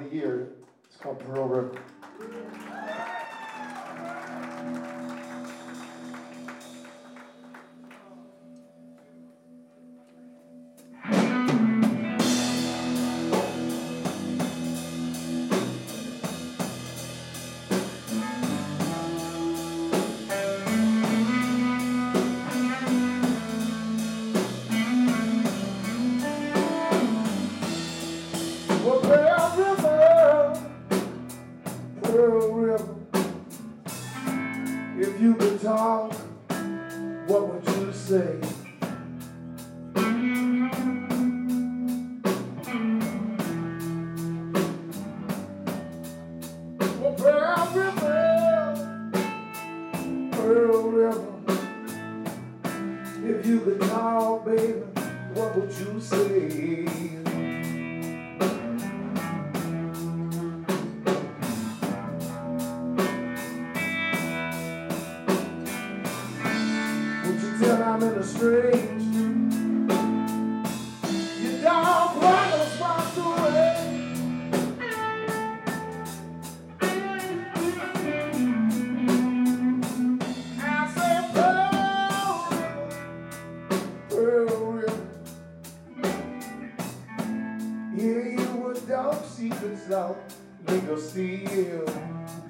of the year. It's called Pearl River. Pearl River. If you could talk, what would you say? Pearl River, Pearl River. If you could talk, baby, what would you say? You tell I'm in a strange? Your dog was walked away. I said, Pearl River, Pearl. Here you were dog secrets out, legal steel. I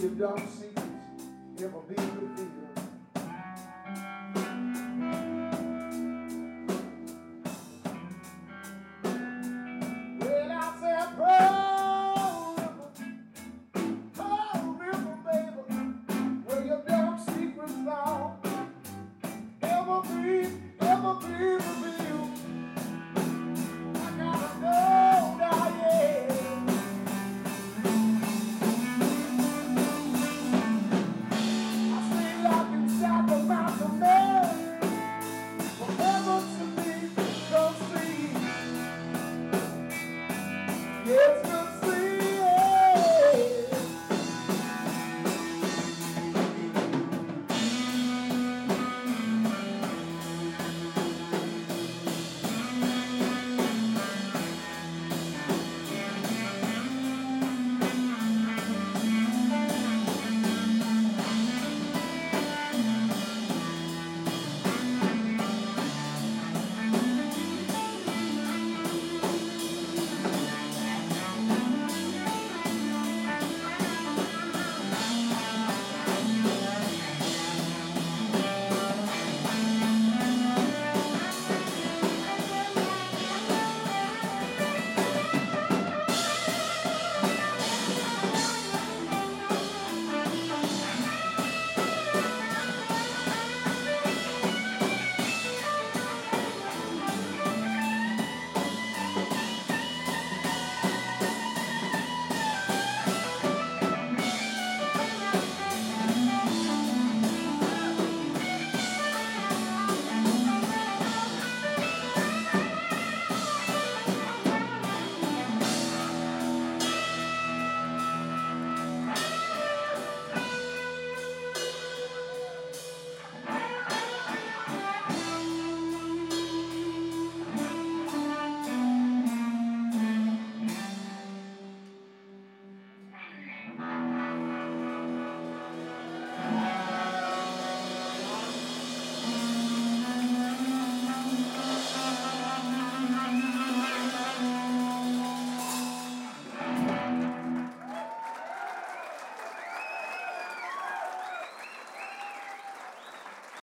your dark secrets ever be revealed.